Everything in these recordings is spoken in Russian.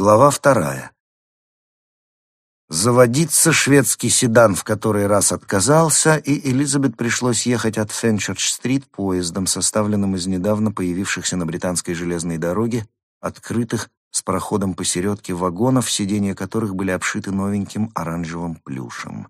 Глава вторая. Заводиться шведский седан в который раз отказался, и Элизабет пришлось ехать от Фенчерч-стрит поездом, составленным из недавно появившихся на британской железной дороге, открытых с проходом посередке вагонов, сиденья которых были обшиты новеньким оранжевым плюшем.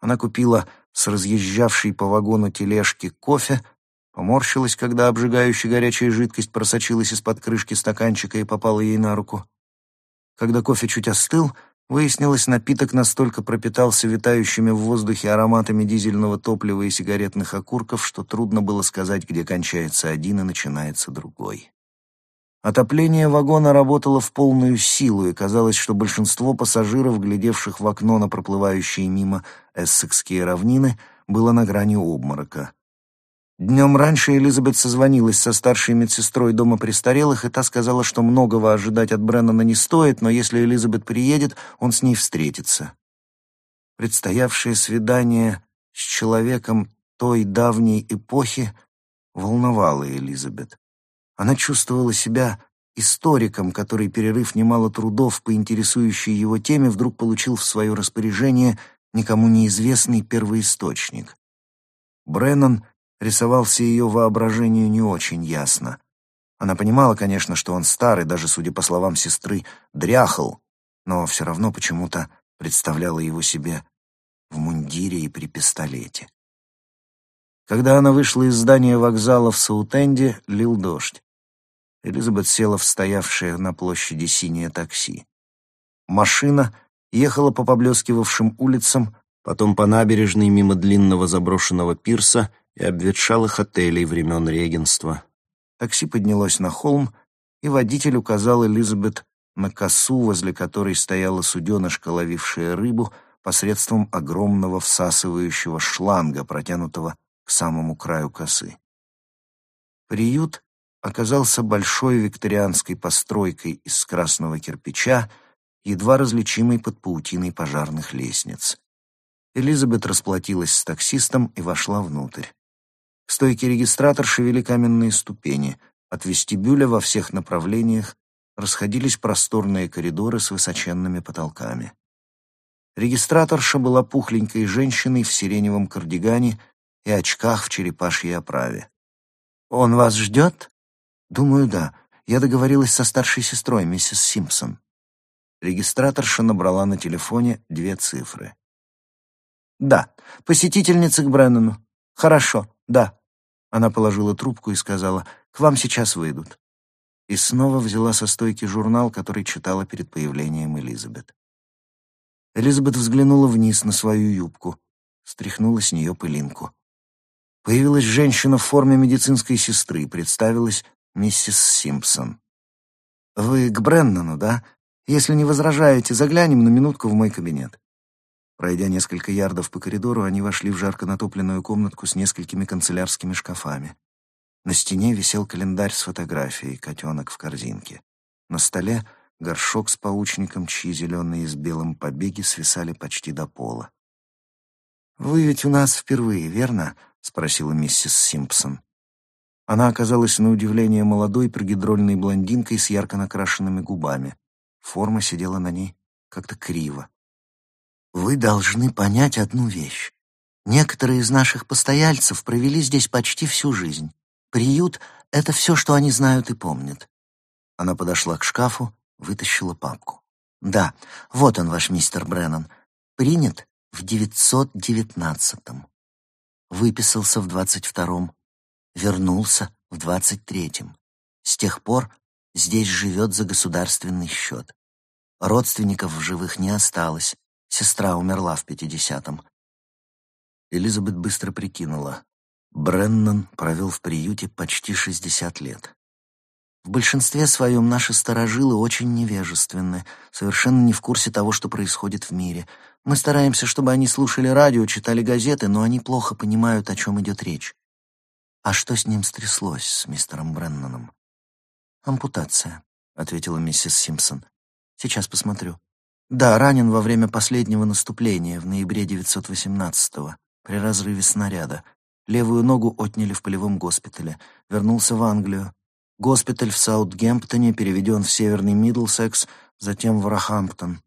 Она купила с разъезжавшей по вагону тележки кофе, поморщилась, когда обжигающая горячая жидкость просочилась из-под крышки стаканчика и попала ей на руку. Когда кофе чуть остыл, выяснилось, напиток настолько пропитался витающими в воздухе ароматами дизельного топлива и сигаретных окурков, что трудно было сказать, где кончается один и начинается другой. Отопление вагона работало в полную силу, и казалось, что большинство пассажиров, глядевших в окно на проплывающие мимо эссекские равнины, было на грани обморока. Днем раньше Элизабет созвонилась со старшей медсестрой дома престарелых, и та сказала, что многого ожидать от Бреннана не стоит, но если Элизабет приедет, он с ней встретится. Предстоявшее свидание с человеком той давней эпохи волновало Элизабет. Она чувствовала себя историком, который, перерыв немало трудов по интересующей его теме, вдруг получил в свое распоряжение никому неизвестный первоисточник. Бреннан рисовался ее воображению не очень ясно. Она понимала, конечно, что он старый, даже, судя по словам сестры, дряхал, но все равно почему-то представляла его себе в мундире и при пистолете. Когда она вышла из здания вокзала в Саутенде, лил дождь. Элизабет села в стоявшее на площади синее такси. Машина ехала по поблескивавшим улицам, потом по набережной мимо длинного заброшенного пирса и обветшалых отелей времен регенства. Такси поднялось на холм, и водитель указал Элизабет на косу, возле которой стояла суденышко, ловившая рыбу, посредством огромного всасывающего шланга, протянутого к самому краю косы. Приют оказался большой викторианской постройкой из красного кирпича, едва различимой под паутиной пожарных лестниц. Элизабет расплатилась с таксистом и вошла внутрь. К стойке регистратор шевели каменные ступени. От вестибюля во всех направлениях расходились просторные коридоры с высоченными потолками. Регистраторша была пухленькой женщиной в сиреневом кардигане и очках в черепашьей оправе. «Он вас ждет?» «Думаю, да. Я договорилась со старшей сестрой, миссис Симпсон». Регистраторша набрала на телефоне две цифры. «Да, посетительница к Бреннану. Хорошо. «Да». Она положила трубку и сказала, «К вам сейчас выйдут». И снова взяла со стойки журнал, который читала перед появлением Элизабет. Элизабет взглянула вниз на свою юбку, стряхнула с нее пылинку. Появилась женщина в форме медицинской сестры, представилась миссис Симпсон. «Вы к Бреннану, да? Если не возражаете, заглянем на минутку в мой кабинет». Пройдя несколько ярдов по коридору, они вошли в жарко натопленную комнатку с несколькими канцелярскими шкафами. На стене висел календарь с фотографией «Котенок в корзинке». На столе горшок с паучником, чьи зеленые с белым побеги свисали почти до пола. «Вы ведь у нас впервые, верно?» — спросила миссис Симпсон. Она оказалась на удивление молодой прогидрольной блондинкой с ярко накрашенными губами. Форма сидела на ней как-то криво. Вы должны понять одну вещь. Некоторые из наших постояльцев провели здесь почти всю жизнь. Приют — это все, что они знают и помнят. Она подошла к шкафу, вытащила папку. Да, вот он, ваш мистер Бреннан. Принят в 919-м. Выписался в 22-м. Вернулся в 23-м. С тех пор здесь живет за государственный счет. Родственников в живых не осталось. Сестра умерла в пятидесятом. Элизабет быстро прикинула. Бреннан провел в приюте почти шестьдесят лет. В большинстве своем наши старожилы очень невежественны, совершенно не в курсе того, что происходит в мире. Мы стараемся, чтобы они слушали радио, читали газеты, но они плохо понимают, о чем идет речь. А что с ним стряслось, с мистером Бреннаном? «Ампутация», — ответила миссис Симпсон. «Сейчас посмотрю». Да, ранен во время последнего наступления в ноябре 918-го, при разрыве снаряда. Левую ногу отняли в полевом госпитале. Вернулся в Англию. Госпиталь в Саутгемптоне переведен в северный Мидлсекс, затем в Рахамптон.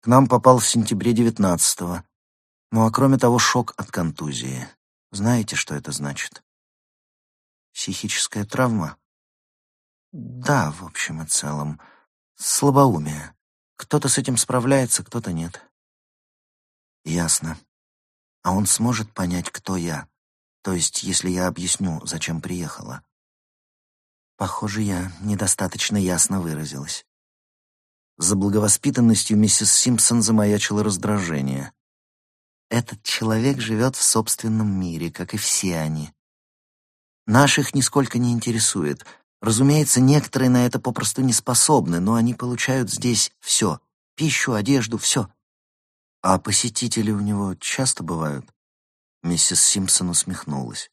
К нам попал в сентябре девятнадцатого. Ну а кроме того, шок от контузии. Знаете, что это значит? Психическая травма? Да, в общем и целом. Слабоумие. Кто-то с этим справляется, кто-то нет. Ясно. А он сможет понять, кто я? То есть, если я объясню, зачем приехала? Похоже, я недостаточно ясно выразилась. За благовоспитанностью миссис Симпсон замаячило раздражение. Этот человек живет в собственном мире, как и все они. Наших нисколько не интересует. Разумеется, некоторые на это попросту не способны, но они получают здесь все — пищу, одежду, все. А посетители у него часто бывают? Миссис Симпсон усмехнулась.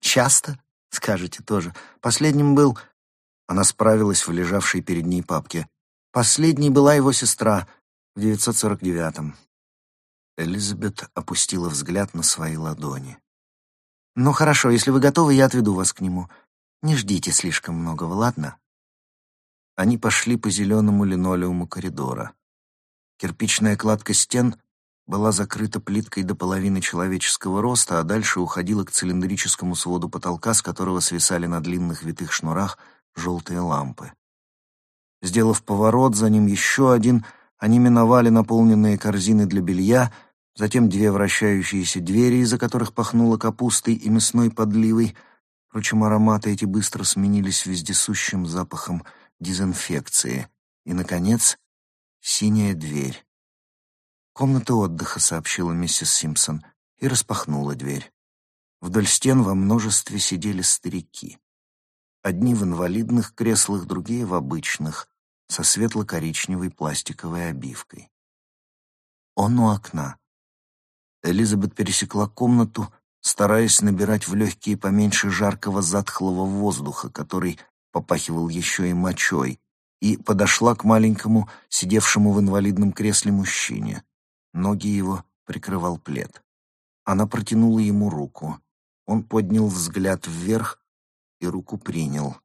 Часто? Скажете тоже. Последним был... Она справилась в лежавшей перед ней папке. Последней была его сестра в 949-м. Элизабет опустила взгляд на свои ладони. «Ну хорошо, если вы готовы, я отведу вас к нему. Не ждите слишком многого, ладно?» Они пошли по зеленому линолеуму коридора. Кирпичная кладка стен была закрыта плиткой до половины человеческого роста, а дальше уходила к цилиндрическому своду потолка, с которого свисали на длинных витых шнурах желтые лампы. Сделав поворот, за ним еще один, они миновали наполненные корзины для белья, затем две вращающиеся двери, из-за которых пахнуло капустой и мясной подливой. Впрочем, ароматы эти быстро сменились вездесущим запахом дезинфекции. И, наконец, синяя дверь. «Комната отдыха», — сообщила миссис Симпсон, и распахнула дверь. Вдоль стен во множестве сидели старики. Одни в инвалидных креслах, другие в обычных, со светло-коричневой пластиковой обивкой. Он у окна. Элизабет пересекла комнату, стараясь набирать в легкие поменьше жаркого затхлого воздуха, который попахивал еще и мочой, и подошла к маленькому, сидевшему в инвалидном кресле мужчине. Ноги его прикрывал плед. Она протянула ему руку. Он поднял взгляд вверх и руку принял.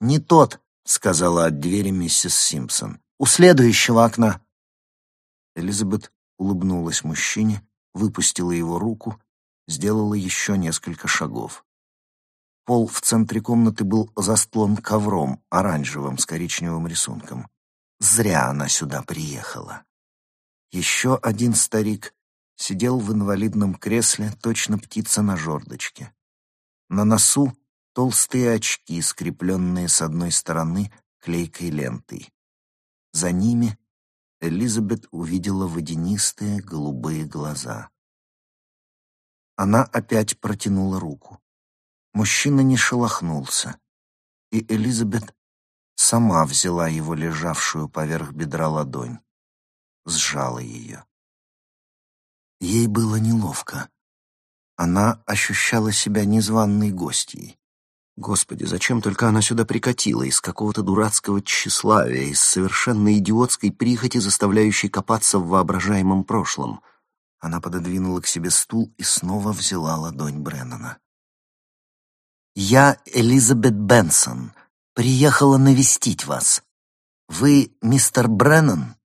«Не тот», — сказала от двери миссис Симпсон. «У следующего окна». Элизабет улыбнулась мужчине, выпустила его руку, сделала еще несколько шагов. Пол в центре комнаты был застлан ковром, оранжевым, с коричневым рисунком. Зря она сюда приехала. Еще один старик сидел в инвалидном кресле, точно птица на жердочке. На носу толстые очки, скрепленные с одной стороны клейкой лентой. За ними Элизабет увидела водянистые голубые глаза. Она опять протянула руку. Мужчина не шелохнулся, и Элизабет сама взяла его лежавшую поверх бедра ладонь, сжала ее. Ей было неловко. Она ощущала себя незваной гостьей. Господи, зачем только она сюда прикатила, из какого-то дурацкого тщеславия, из совершенно идиотской прихоти, заставляющей копаться в воображаемом прошлом. Она пододвинула к себе стул и снова взяла ладонь Бреннана. «Я Элизабет Бенсон. Приехала навестить вас. Вы мистер Бреннан?»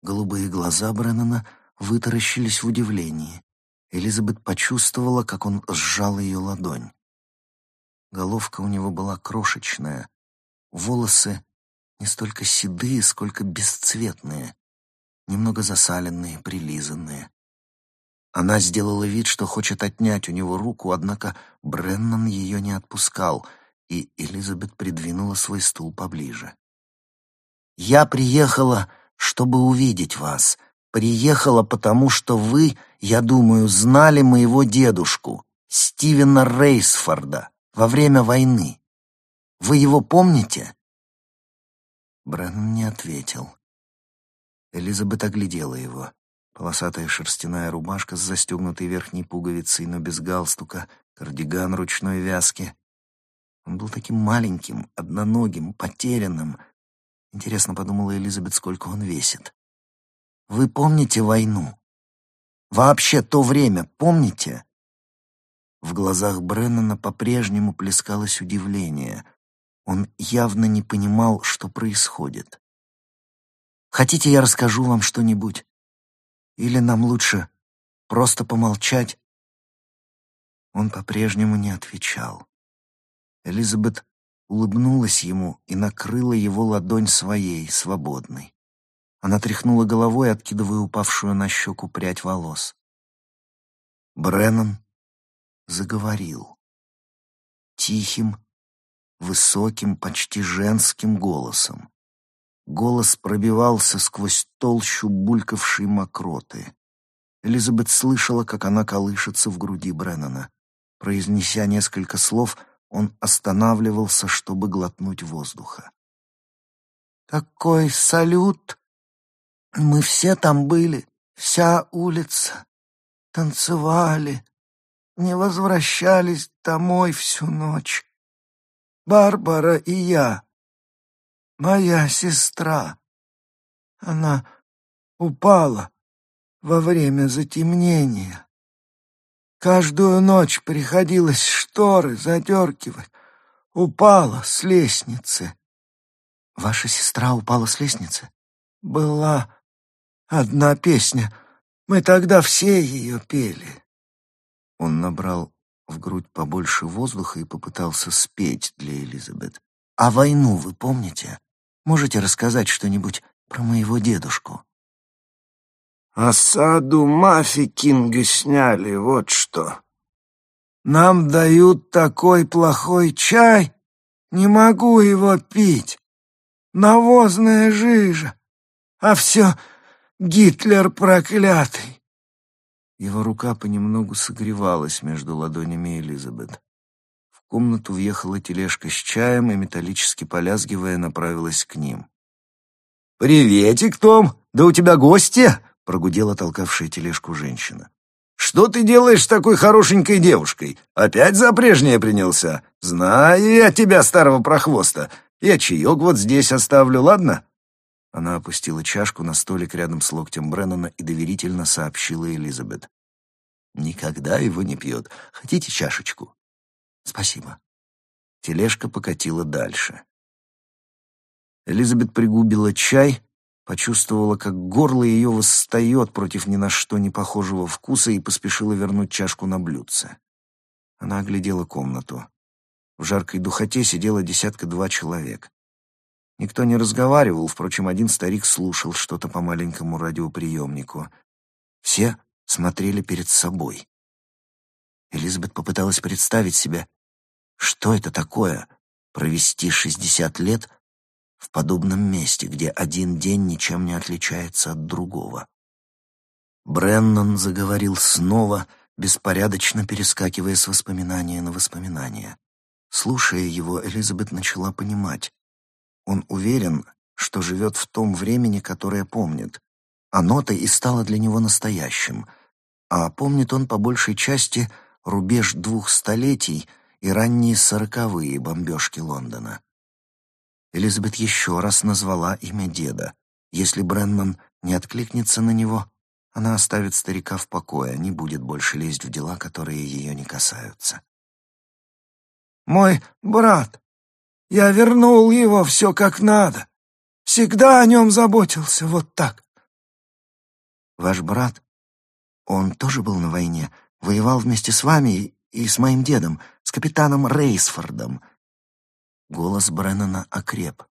Голубые глаза Бреннана вытаращились в удивлении. Элизабет почувствовала, как он сжал ее ладонь. Головка у него была крошечная, волосы не столько седые, сколько бесцветные, немного засаленные, прилизанные. Она сделала вид, что хочет отнять у него руку, однако Бреннан ее не отпускал, и Элизабет придвинула свой стул поближе. «Я приехала, чтобы увидеть вас. Приехала, потому что вы, я думаю, знали моего дедушку, Стивена Рейсфорда во время войны. Вы его помните?» Бреннан не ответил. Элизабет оглядела его. Полосатая шерстяная рубашка с застегнутой верхней пуговицей, но без галстука, кардиган ручной вязки. Он был таким маленьким, одноногим, потерянным. Интересно, подумала Элизабет, сколько он весит. «Вы помните войну? Вообще то время помните?» В глазах Бреннана по-прежнему плескалось удивление. Он явно не понимал, что происходит. Хотите, я расскажу вам что-нибудь? Или нам лучше просто помолчать?» Он по-прежнему не отвечал. Элизабет улыбнулась ему и накрыла его ладонь своей, свободной. Она тряхнула головой, откидывая упавшую на щеку прядь волос. Бреннан заговорил. Тихим, высоким, почти женским голосом. Голос пробивался сквозь толщу булькавшей мокроты. Элизабет слышала, как она колышется в груди Бреннана. Произнеся несколько слов, он останавливался, чтобы глотнуть воздуха. «Такой салют! Мы все там были, вся улица. Танцевали, не возвращались домой всю ночь. Барбара и я, моя сестра. Она упала во время затемнения. Каждую ночь приходилось шторы задергивать. Упала с лестницы. Ваша сестра упала с лестницы? Была одна песня. Мы тогда все ее пели. Он набрал в грудь побольше воздуха и попытался спеть для Элизабет. «А войну вы помните? Можете рассказать что-нибудь про моего дедушку?» «Осаду Мафи Кинга сняли, вот что. Нам дают такой плохой чай, не могу его пить. Навозная жижа, а все Гитлер проклятый. Его рука понемногу согревалась между ладонями Элизабет. Комнату въехала тележка с чаем и, металлически полязгивая, направилась к ним. «Приветик, Том! Да у тебя гости!» — прогудела толкавшая тележку женщина. «Что ты делаешь с такой хорошенькой девушкой? Опять за прежнее принялся? Знаю я тебя, старого прохвоста. Я чаек вот здесь оставлю, ладно?» Она опустила чашку на столик рядом с локтем Бреннана и доверительно сообщила Элизабет. «Никогда его не пьет. Хотите чашечку?» «Спасибо». Тележка покатила дальше. Элизабет пригубила чай, почувствовала, как горло ее восстает против ни на что не похожего вкуса и поспешила вернуть чашку на блюдце. Она оглядела комнату. В жаркой духоте сидело десятка-два человек. Никто не разговаривал, впрочем, один старик слушал что-то по маленькому радиоприемнику. Все смотрели перед собой. Элизабет попыталась представить себе, что это такое — провести шестьдесят лет в подобном месте, где один день ничем не отличается от другого. Бреннан заговорил снова, беспорядочно перескакивая с воспоминания на воспоминания. Слушая его, Элизабет начала понимать. Он уверен, что живет в том времени, которое помнит. Оно-то и стало для него настоящим. А помнит он по большей части рубеж двух столетий и ранние сороковые бомбежки Лондона. Элизабет еще раз назвала имя деда. Если Бреннан не откликнется на него, она оставит старика в покое, не будет больше лезть в дела, которые ее не касаются. «Мой брат я вернул его все как надо. Всегда о нем заботился вот так. Ваш брат, он тоже был на войне, воевал вместе с вами и с моим дедом, с капитаном Рейсфордом. Голос Бреннана окреп.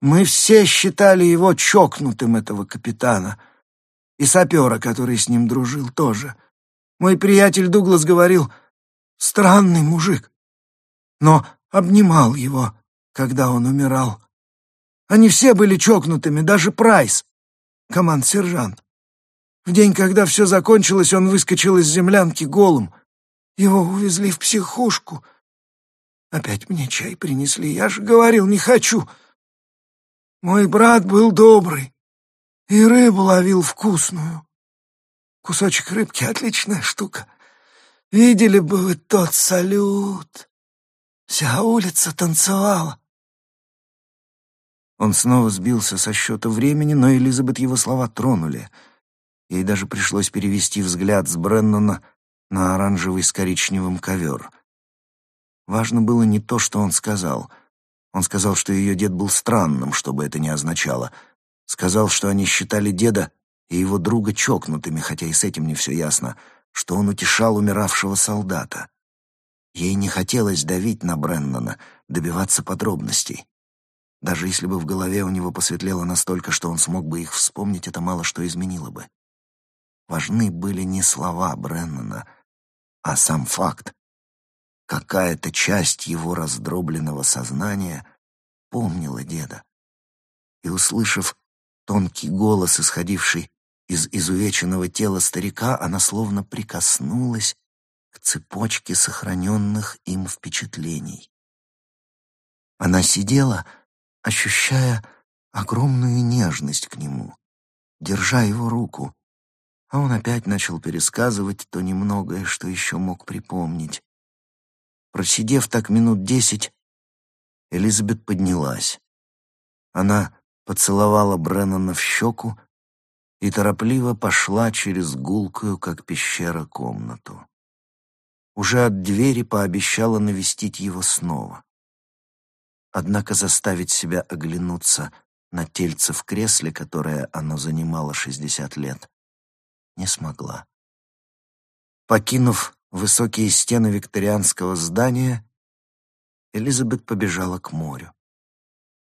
Мы все считали его чокнутым, этого капитана. И сапера, который с ним дружил, тоже. Мой приятель Дуглас говорил, странный мужик. Но обнимал его, когда он умирал. Они все были чокнутыми, даже Прайс, команд-сержант. В день, когда все закончилось, он выскочил из землянки голым. Его увезли в психушку. Опять мне чай принесли. Я же говорил, не хочу. Мой брат был добрый и рыбу ловил вкусную. Кусочек рыбки — отличная штука. Видели бы вы тот салют. Вся улица танцевала. Он снова сбился со счета времени, но Элизабет его слова тронули. Ей даже пришлось перевести взгляд с Бреннана на оранжевый с коричневым ковер. Важно было не то, что он сказал. Он сказал, что ее дед был странным, что бы это ни означало. Сказал, что они считали деда и его друга чокнутыми, хотя и с этим не все ясно, что он утешал умиравшего солдата. Ей не хотелось давить на Бреннана, добиваться подробностей. Даже если бы в голове у него посветлело настолько, что он смог бы их вспомнить, это мало что изменило бы. Важны были не слова Бреннана, а сам факт. Какая-то часть его раздробленного сознания помнила деда. И, услышав тонкий голос, исходивший из изувеченного тела старика, она словно прикоснулась к цепочке сохраненных им впечатлений. Она сидела, ощущая огромную нежность к нему, держа его руку, а он опять начал пересказывать то немногое, что еще мог припомнить. Просидев так минут десять, Элизабет поднялась. Она поцеловала Бреннана в щеку и торопливо пошла через гулкую, как пещера, комнату. Уже от двери пообещала навестить его снова. Однако заставить себя оглянуться на тельце в кресле, которое оно занимало шестьдесят лет, не смогла. Покинув высокие стены викторианского здания, Элизабет побежала к морю.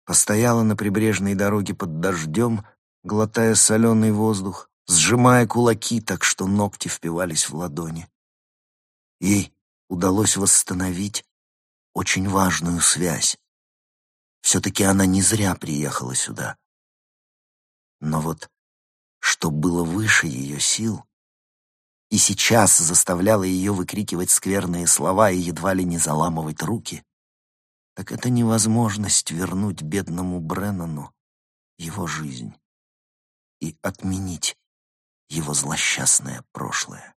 Постояла на прибрежной дороге под дождем, глотая соленый воздух, сжимая кулаки так, что ногти впивались в ладони. Ей удалось восстановить очень важную связь. Все-таки она не зря приехала сюда. Но вот что было выше ее сил, и сейчас заставляло ее выкрикивать скверные слова и едва ли не заламывать руки, так это невозможность вернуть бедному Бреннану его жизнь и отменить его злосчастное прошлое.